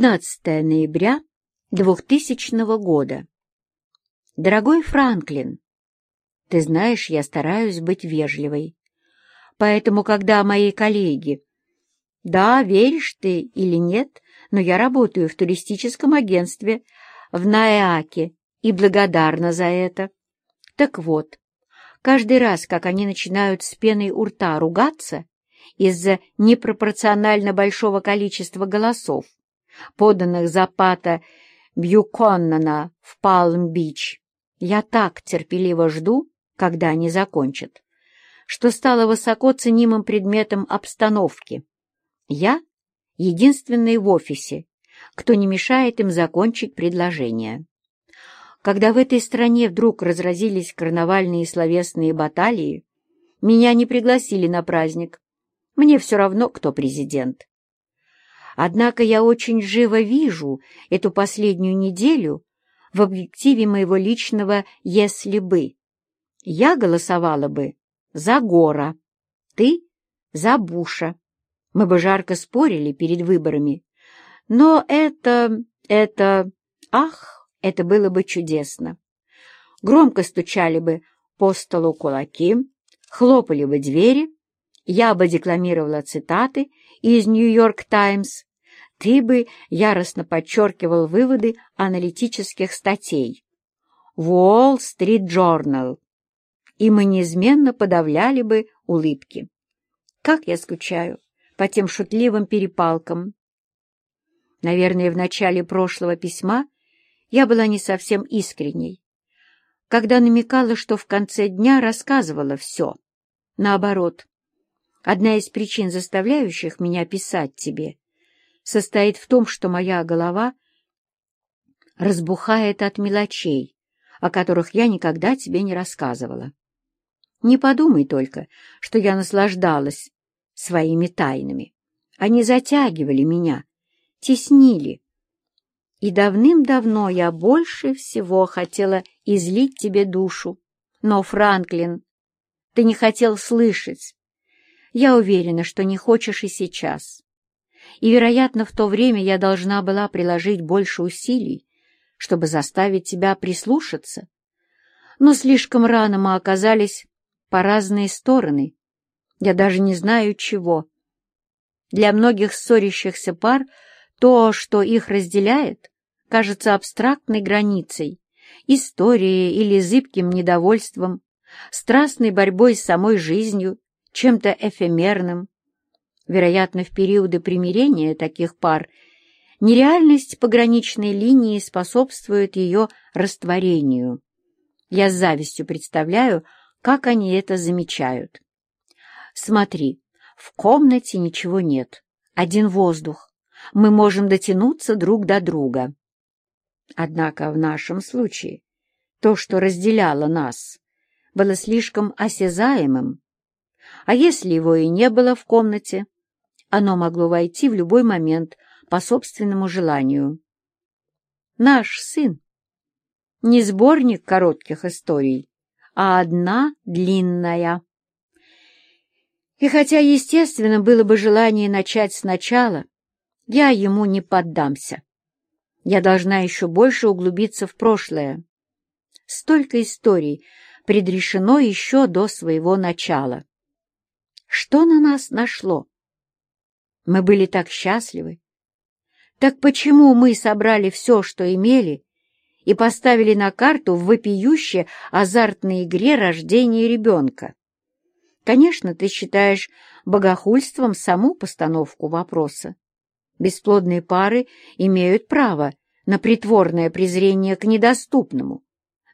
15 ноября 2000 года. Дорогой Франклин, ты знаешь, я стараюсь быть вежливой. Поэтому, когда мои коллеги... Да, веришь ты или нет, но я работаю в туристическом агентстве в Наэаке и благодарна за это. Так вот, каждый раз, как они начинают с пеной у рта ругаться из-за непропорционально большого количества голосов, поданных за Пата Бьюконнана в Палм-Бич, я так терпеливо жду, когда они закончат, что стало высоко ценимым предметом обстановки. Я — единственный в офисе, кто не мешает им закончить предложение. Когда в этой стране вдруг разразились карнавальные словесные баталии, меня не пригласили на праздник. Мне все равно, кто президент. Однако я очень живо вижу эту последнюю неделю в объективе моего личного «если бы». Я голосовала бы за Гора, ты — за Буша. Мы бы жарко спорили перед выборами. Но это... это... ах, это было бы чудесно. Громко стучали бы по столу кулаки, хлопали бы двери, я бы декламировала цитаты из «Нью-Йорк Таймс», ты бы яростно подчеркивал выводы аналитических статей. «Уолл-стрит Джорнал», и мы неизменно подавляли бы улыбки. Как я скучаю по тем шутливым перепалкам. Наверное, в начале прошлого письма я была не совсем искренней, когда намекала, что в конце дня рассказывала все. Наоборот, одна из причин, заставляющих меня писать тебе, состоит в том, что моя голова разбухает от мелочей, о которых я никогда тебе не рассказывала. Не подумай только, что я наслаждалась своими тайнами. Они затягивали меня, теснили. И давным-давно я больше всего хотела излить тебе душу. Но, Франклин, ты не хотел слышать. Я уверена, что не хочешь и сейчас. И, вероятно, в то время я должна была приложить больше усилий, чтобы заставить тебя прислушаться. Но слишком рано мы оказались по разные стороны. Я даже не знаю чего. Для многих ссорящихся пар то, что их разделяет, кажется абстрактной границей, историей или зыбким недовольством, страстной борьбой с самой жизнью, чем-то эфемерным. Вероятно, в периоды примирения таких пар нереальность пограничной линии способствует ее растворению. Я с завистью представляю, как они это замечают. Смотри, в комнате ничего нет, один воздух. Мы можем дотянуться друг до друга. Однако в нашем случае то, что разделяло нас, было слишком осязаемым. А если его и не было в комнате, оно могло войти в любой момент по собственному желанию. Наш сын — не сборник коротких историй, а одна длинная. И хотя, естественно, было бы желание начать сначала, я ему не поддамся. Я должна еще больше углубиться в прошлое. Столько историй предрешено еще до своего начала. Что на нас нашло? Мы были так счастливы. Так почему мы собрали все, что имели, и поставили на карту в вопиюще азартной игре рождения ребенка. Конечно, ты считаешь богохульством саму постановку вопроса. Бесплодные пары имеют право на притворное презрение к недоступному,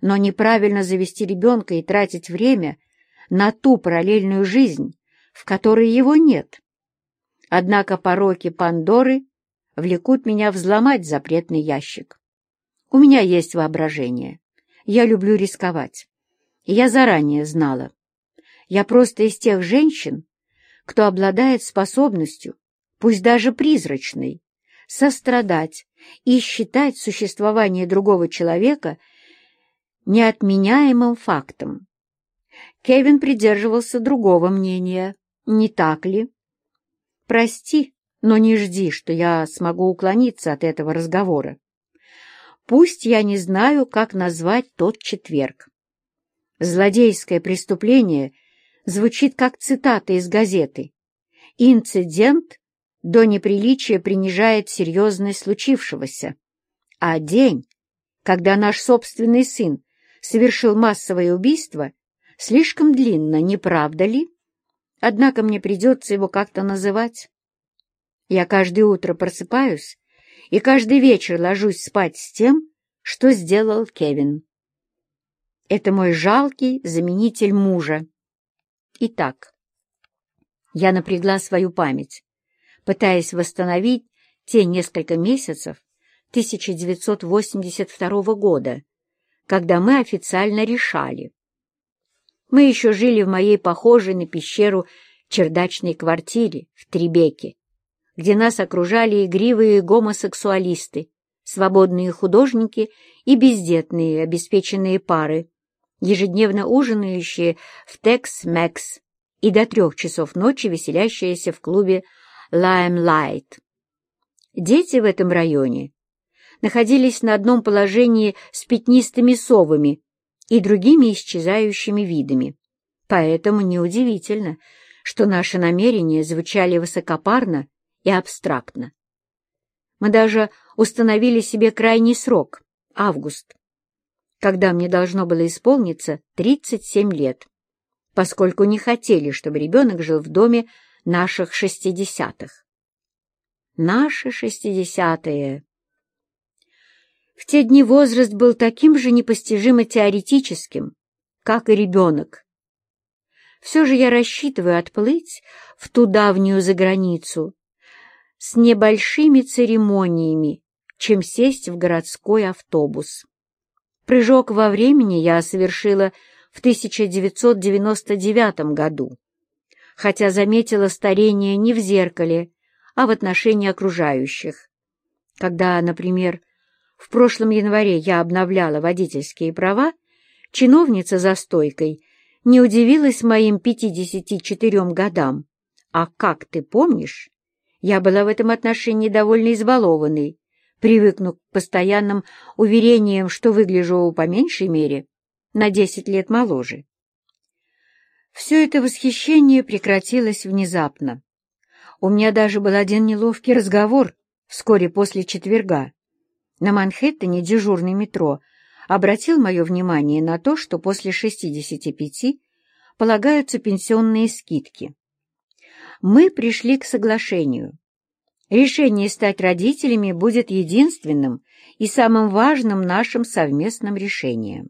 но неправильно завести ребенка и тратить время на ту параллельную жизнь, в которой его нет. Однако пороки Пандоры влекут меня взломать запретный ящик. У меня есть воображение. Я люблю рисковать. И я заранее знала. Я просто из тех женщин, кто обладает способностью, пусть даже призрачной, сострадать и считать существование другого человека неотменяемым фактом. Кевин придерживался другого мнения, не так ли? «Прости, Но не жди, что я смогу уклониться от этого разговора. Пусть я не знаю, как назвать тот четверг. Злодейское преступление звучит как цитата из газеты. Инцидент до неприличия принижает серьезность случившегося. А день, когда наш собственный сын совершил массовое убийство, слишком длинно, не правда ли? Однако мне придется его как-то называть. Я каждое утро просыпаюсь и каждый вечер ложусь спать с тем, что сделал Кевин. Это мой жалкий заменитель мужа. Итак, я напрягла свою память, пытаясь восстановить те несколько месяцев 1982 года, когда мы официально решали. Мы еще жили в моей похожей на пещеру чердачной квартире в Требеке, где нас окружали игривые гомосексуалисты, свободные художники и бездетные обеспеченные пары, ежедневно ужинающие в Текс-Мекс и до трех часов ночи веселящиеся в клубе Лаймлайт. Дети в этом районе находились на одном положении с пятнистыми совами и другими исчезающими видами. Поэтому неудивительно, что наши намерения звучали высокопарно и абстрактно. Мы даже установили себе крайний срок — август, когда мне должно было исполниться 37 лет, поскольку не хотели, чтобы ребенок жил в доме наших шестидесятых. Наши шестидесятые. В те дни возраст был таким же непостижимо теоретическим, как и ребенок. Все же я рассчитываю отплыть в ту давнюю заграницу, с небольшими церемониями, чем сесть в городской автобус. Прыжок во времени я совершила в 1999 году, хотя заметила старение не в зеркале, а в отношении окружающих. Когда, например, в прошлом январе я обновляла водительские права, чиновница за стойкой не удивилась моим 54 годам. А как ты помнишь, я была в этом отношении довольно избалованной, привыкнув к постоянным уверениям, что выгляжу по меньшей мере на десять лет моложе. Все это восхищение прекратилось внезапно. У меня даже был один неловкий разговор вскоре после четверга. На Манхэттене дежурный метро обратил мое внимание на то, что после 65 полагаются пенсионные скидки мы пришли к соглашению. Решение стать родителями будет единственным и самым важным нашим совместным решением.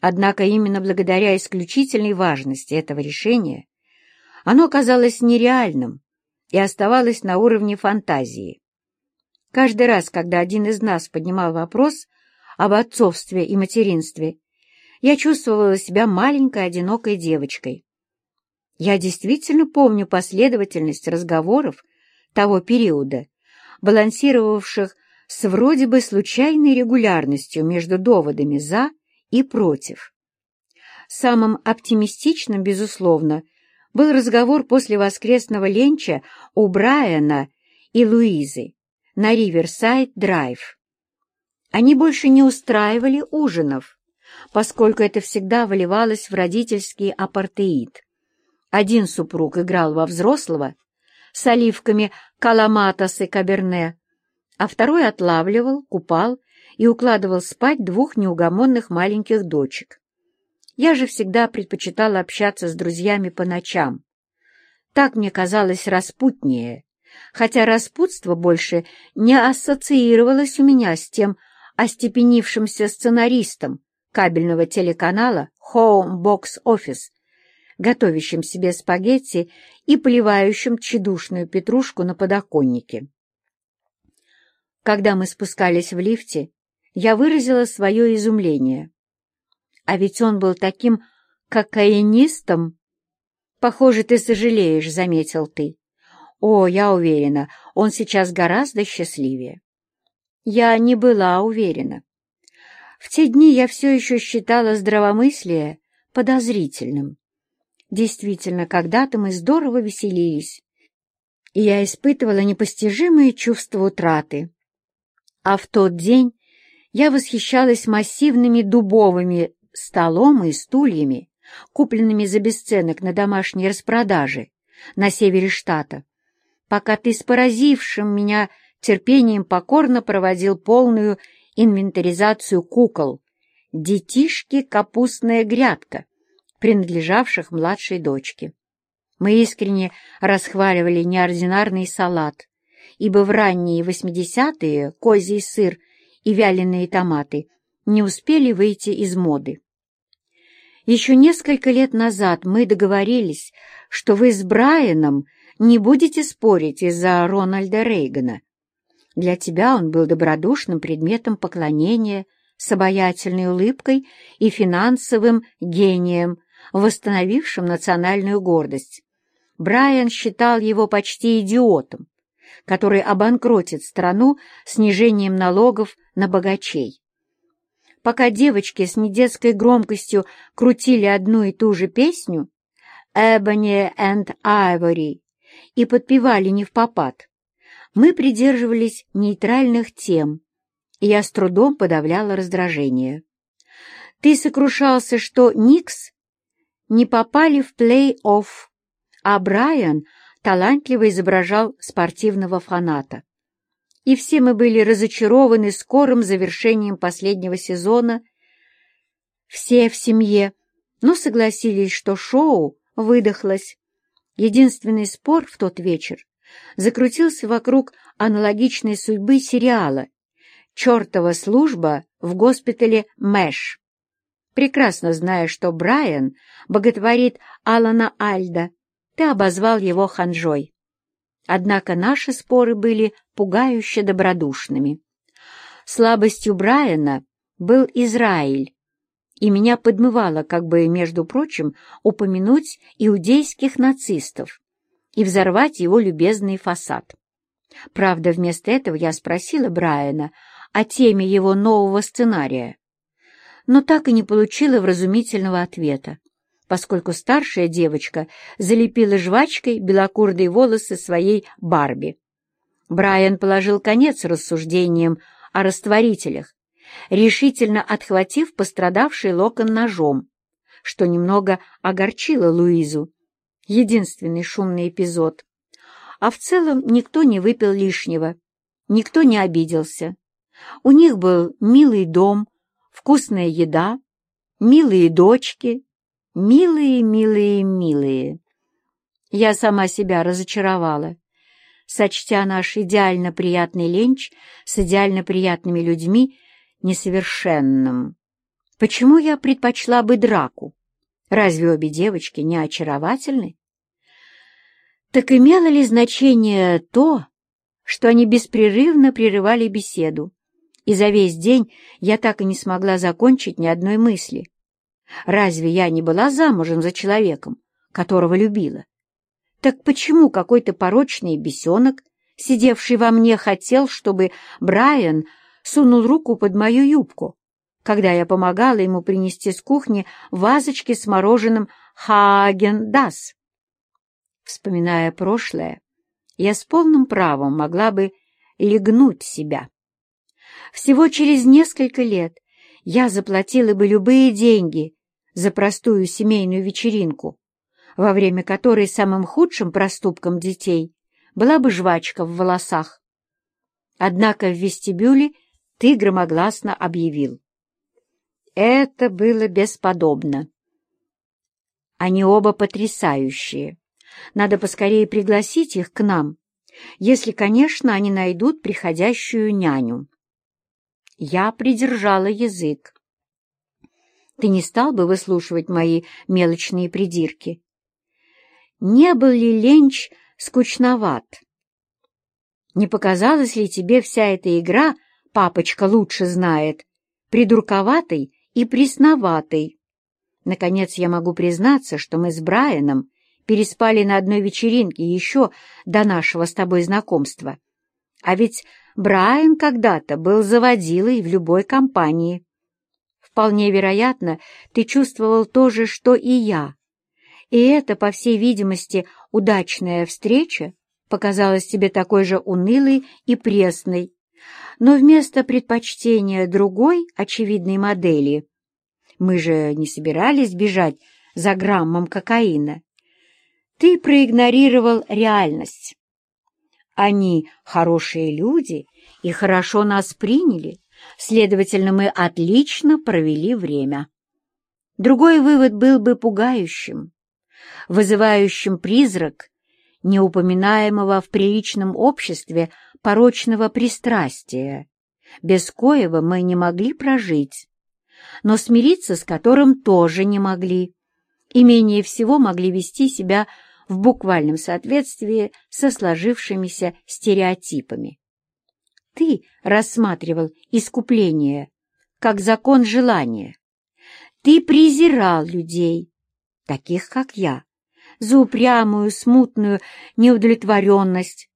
Однако именно благодаря исключительной важности этого решения оно казалось нереальным и оставалось на уровне фантазии. Каждый раз, когда один из нас поднимал вопрос об отцовстве и материнстве, я чувствовала себя маленькой одинокой девочкой, я действительно помню последовательность разговоров того периода, балансировавших с вроде бы случайной регулярностью между доводами «за» и «против». Самым оптимистичным, безусловно, был разговор после воскресного ленча у Брайана и Луизы на Риверсайд-драйв. Они больше не устраивали ужинов, поскольку это всегда выливалось в родительский апартеид. Один супруг играл во взрослого с оливками каламатос и каберне, а второй отлавливал, купал и укладывал спать двух неугомонных маленьких дочек. Я же всегда предпочитала общаться с друзьями по ночам. Так мне казалось распутнее, хотя распутство больше не ассоциировалось у меня с тем остепенившимся сценаристом кабельного телеканала Home Box Office, готовящим себе спагетти и поливающим тщедушную петрушку на подоконнике. Когда мы спускались в лифте, я выразила свое изумление. А ведь он был таким кокаинистом. Похоже, ты сожалеешь, — заметил ты. О, я уверена, он сейчас гораздо счастливее. Я не была уверена. В те дни я все еще считала здравомыслие подозрительным. Действительно, когда-то мы здорово веселились. и я испытывала непостижимые чувства утраты. А в тот день я восхищалась массивными дубовыми столом и стульями, купленными за бесценок на домашней распродаже на севере штата, пока ты с поразившим меня терпением покорно проводил полную инвентаризацию кукол, детишки капустная грядка, принадлежавших младшей дочке. Мы искренне расхваливали неординарный салат, ибо в ранние восьмидесятые козий сыр и вяленые томаты не успели выйти из моды. Еще несколько лет назад мы договорились, что вы с Брайаном не будете спорить из-за Рональда Рейгана. Для тебя он был добродушным предметом поклонения, с обаятельной улыбкой и финансовым гением, восстановившим национальную гордость. Брайан считал его почти идиотом, который обанкротит страну снижением налогов на богачей. Пока девочки с недетской громкостью крутили одну и ту же песню «Ebony and Ivory» и подпевали не в попад, мы придерживались нейтральных тем, и я с трудом подавляла раздражение. Ты сокрушался, что Никс не попали в плей-офф, а Брайан талантливо изображал спортивного фаната. И все мы были разочарованы скорым завершением последнего сезона. Все в семье, но согласились, что шоу выдохлось. Единственный спор в тот вечер закрутился вокруг аналогичной судьбы сериала «Чертова служба в госпитале Мэш». Прекрасно зная, что Брайан боготворит Алана Альда, ты обозвал его ханжой. Однако наши споры были пугающе добродушными. Слабостью Брайана был Израиль, и меня подмывало, как бы, между прочим, упомянуть иудейских нацистов и взорвать его любезный фасад. Правда, вместо этого я спросила Брайана о теме его нового сценария, но так и не получила вразумительного ответа поскольку старшая девочка залепила жвачкой белокурые волосы своей Барби. Брайан положил конец рассуждениям о растворителях, решительно отхватив пострадавший локон ножом, что немного огорчило Луизу. Единственный шумный эпизод. А в целом никто не выпил лишнего, никто не обиделся. У них был милый дом, вкусная еда, милые дочки, Милые, милые, милые. Я сама себя разочаровала, сочтя наш идеально приятный ленч с идеально приятными людьми несовершенным. Почему я предпочла бы драку? Разве обе девочки не очаровательны? Так имело ли значение то, что они беспрерывно прерывали беседу, и за весь день я так и не смогла закончить ни одной мысли? Разве я не была замужем за человеком, которого любила? Так почему какой-то порочный бесенок, сидевший во мне, хотел, чтобы Брайан сунул руку под мою юбку, когда я помогала ему принести с кухни вазочки с мороженым Häagen-Dazs? Вспоминая прошлое, я с полным правом могла бы лягнуть себя. Всего через несколько лет я заплатила бы любые деньги за простую семейную вечеринку, во время которой самым худшим проступком детей была бы жвачка в волосах. Однако в вестибюле ты громогласно объявил. Это было бесподобно. Они оба потрясающие. Надо поскорее пригласить их к нам, если, конечно, они найдут приходящую няню. Я придержала язык. Ты не стал бы выслушивать мои мелочные придирки? Не был ли Ленч скучноват? Не показалась ли тебе вся эта игра, папочка лучше знает, придурковатой и пресноватой? Наконец я могу признаться, что мы с Брайаном переспали на одной вечеринке еще до нашего с тобой знакомства. А ведь Брайан когда-то был заводилой в любой компании. Вполне вероятно, ты чувствовал то же, что и я. И это, по всей видимости, удачная встреча показалась тебе такой же унылой и пресной, но вместо предпочтения другой очевидной модели мы же не собирались бежать за граммом кокаина. Ты проигнорировал реальность. Они хорошие люди и хорошо нас приняли, следовательно, мы отлично провели время. Другой вывод был бы пугающим, вызывающим призрак неупоминаемого в приличном обществе порочного пристрастия, без коего мы не могли прожить, но смириться с которым тоже не могли, и менее всего могли вести себя в буквальном соответствии со сложившимися стереотипами. Ты рассматривал искупление как закон желания. Ты презирал людей, таких как я, за упрямую, смутную неудовлетворенность,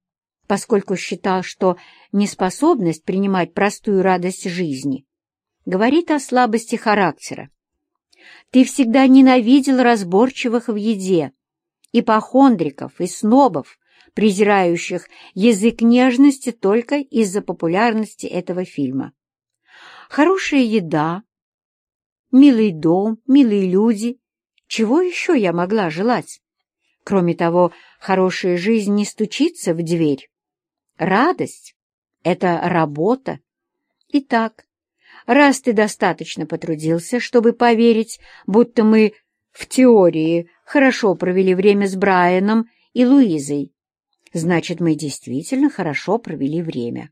поскольку считал, что неспособность принимать простую радость жизни говорит о слабости характера. Ты всегда ненавидел разборчивых в еде, ипохондриков и снобов, презирающих язык нежности только из-за популярности этого фильма. Хорошая еда, милый дом, милые люди. Чего еще я могла желать? Кроме того, хорошая жизнь не стучится в дверь. Радость — это работа. Итак, раз ты достаточно потрудился, чтобы поверить, будто мы в теории хорошо провели время с Брайаном и Луизой, значит, мы действительно хорошо провели время.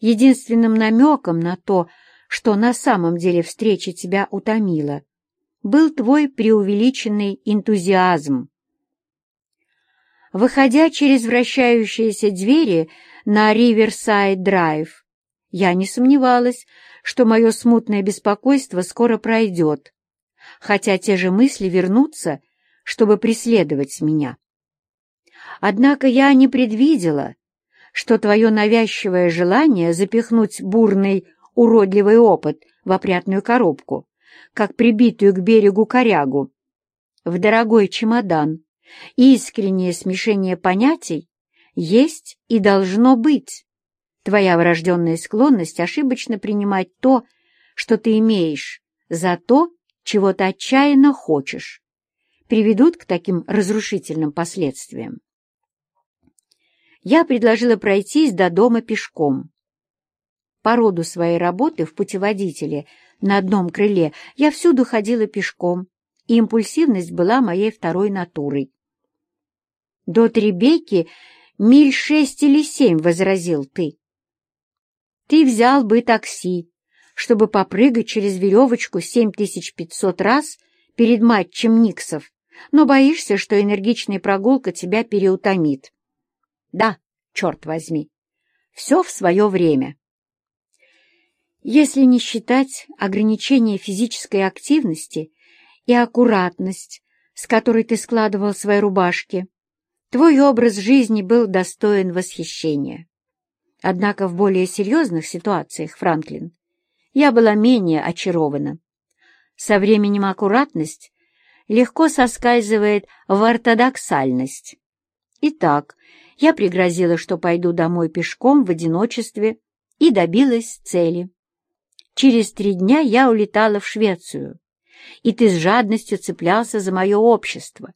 Единственным намеком на то, что на самом деле встреча тебя утомила, был твой преувеличенный энтузиазм. Выходя через вращающиеся двери на Риверсайд-драйв, я не сомневалась, что мое смутное беспокойство скоро пройдет, хотя те же мысли вернутся, чтобы преследовать меня. Однако я не предвидела, что твое навязчивое желание запихнуть бурный, уродливый опыт в опрятную коробку, как прибитую к берегу корягу, в дорогой чемодан, искреннее смешение понятий есть и должно быть. Твоя врожденная склонность ошибочно принимать то, что ты имеешь, за то, чего ты отчаянно хочешь, приведут к таким разрушительным последствиям. Я предложила пройтись до дома пешком. По роду своей работы в путеводителе на одном крыле я всюду ходила пешком, и импульсивность была моей второй натурой. До Требейки миль шесть или семь, — возразил ты. Ты взял бы такси, чтобы попрыгать через веревочку 7500 раз перед матчем Никсов, но боишься, что энергичная прогулка тебя переутомит. Да, черт возьми, все в свое время. Если не считать ограничения физической активности и аккуратность, с которой ты складывал свои рубашки, Твой образ жизни был достоин восхищения. Однако в более серьезных ситуациях, Франклин, я была менее очарована. Со временем аккуратность легко соскальзывает в ортодоксальность. Итак, я пригрозила, что пойду домой пешком в одиночестве и добилась цели. Через три дня я улетала в Швецию, и ты с жадностью цеплялся за мое общество,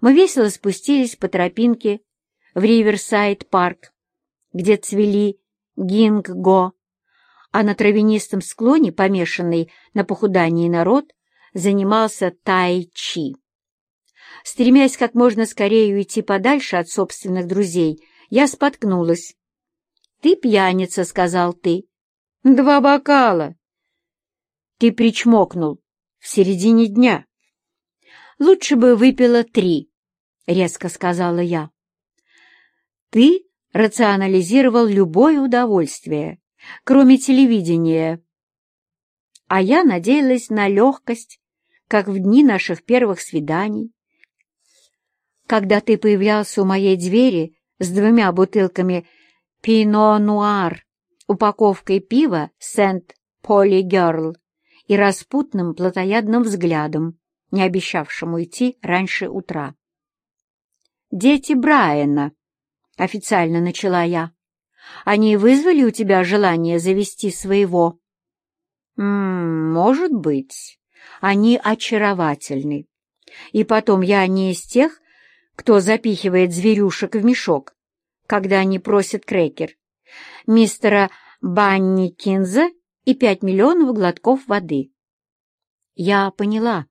мы весело спустились по тропинке в Риверсайд-парк, где цвели гинг-го, а на травянистом склоне, помешанный на похудании народ, занимался тай-чи. Стремясь как можно скорее уйти подальше от собственных друзей, я споткнулась. «Ты пьяница», — сказал ты. «Два бокала». «Ты причмокнул в середине дня». «Лучше бы выпила три», — резко сказала я. «Ты рационализировал любое удовольствие, кроме телевидения. А я надеялась на легкость, как в дни наших первых свиданий. Когда ты появлялся у моей двери с двумя бутылками «Пино-нуар», упаковкой пива «Сент-Поли Герл» и распутным плотоядным взглядом, не обещавшим уйти раньше утра. Дети Брайана, — официально начала я. «Они вызвали у тебя желание завести своего?» «М -м, «Может быть. Они очаровательны. И потом я не из тех, кто запихивает зверюшек в мешок, когда они просят крекер. Мистера Банни Кинза и пять миллионов глотков воды». Я поняла.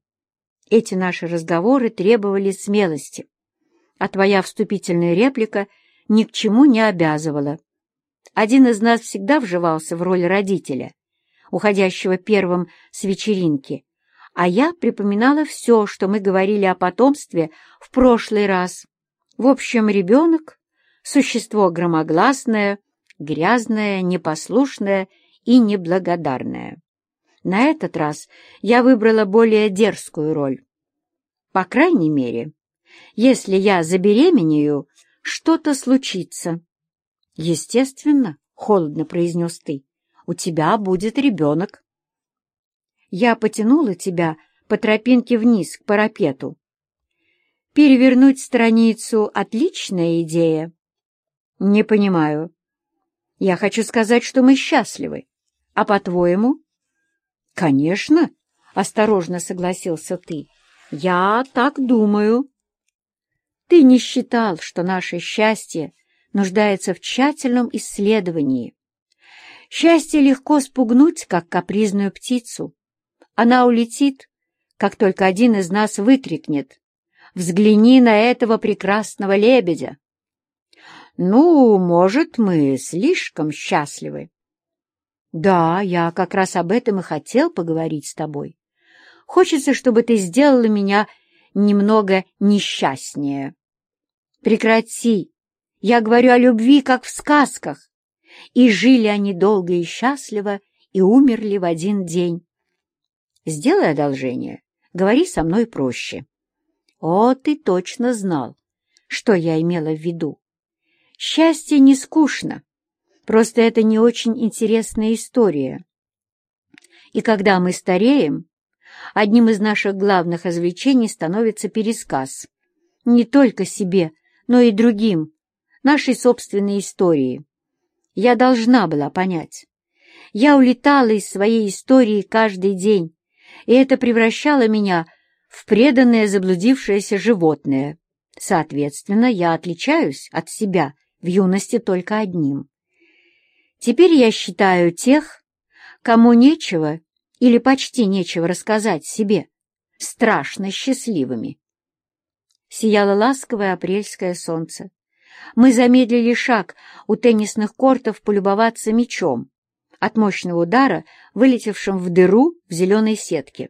Эти наши разговоры требовали смелости, а твоя вступительная реплика ни к чему не обязывала. Один из нас всегда вживался в роль родителя, уходящего первым с вечеринки, а я припоминала все, что мы говорили о потомстве в прошлый раз. В общем, ребенок — существо громогласное, грязное, непослушное и неблагодарное. На этот раз я выбрала более дерзкую роль. По крайней мере, если я забеременею, что-то случится. Естественно, — холодно произнес ты, — у тебя будет ребенок. Я потянула тебя по тропинке вниз к парапету. Перевернуть страницу — отличная идея. Не понимаю. Я хочу сказать, что мы счастливы. А по-твоему? «Конечно», — осторожно согласился ты. «Я так думаю». Ты не считал, что наше счастье нуждается в тщательном исследовании. Счастье легко спугнуть, как капризную птицу. Она улетит, как только один из нас выкрикнет «Взгляни на этого прекрасного лебедя!» Ну, может, мы слишком счастливы. «Да, я как раз об этом и хотел поговорить с тобой. Хочется, чтобы ты сделала меня немного несчастнее». «Прекрати! Я говорю о любви, как в сказках. И жили они долго и счастливо, и умерли в один день. Сделай одолжение, говори со мной проще». «О, ты точно знал, что я имела в виду. Счастье не скучно, Просто это не очень интересная история. И когда мы стареем, одним из наших главных развлечений становится пересказ. Не только себе, но и другим, нашей собственной истории. Я должна была понять. Я улетала из своей истории каждый день, и это превращало меня в преданное заблудившееся животное. Соответственно, я отличаюсь от себя в юности только одним. Теперь я считаю тех, кому нечего или почти нечего рассказать себе, страшно счастливыми. Сияло ласковое апрельское солнце. Мы замедлили шаг у теннисных кортов полюбоваться мячом от мощного удара, вылетевшим в дыру в зеленой сетке.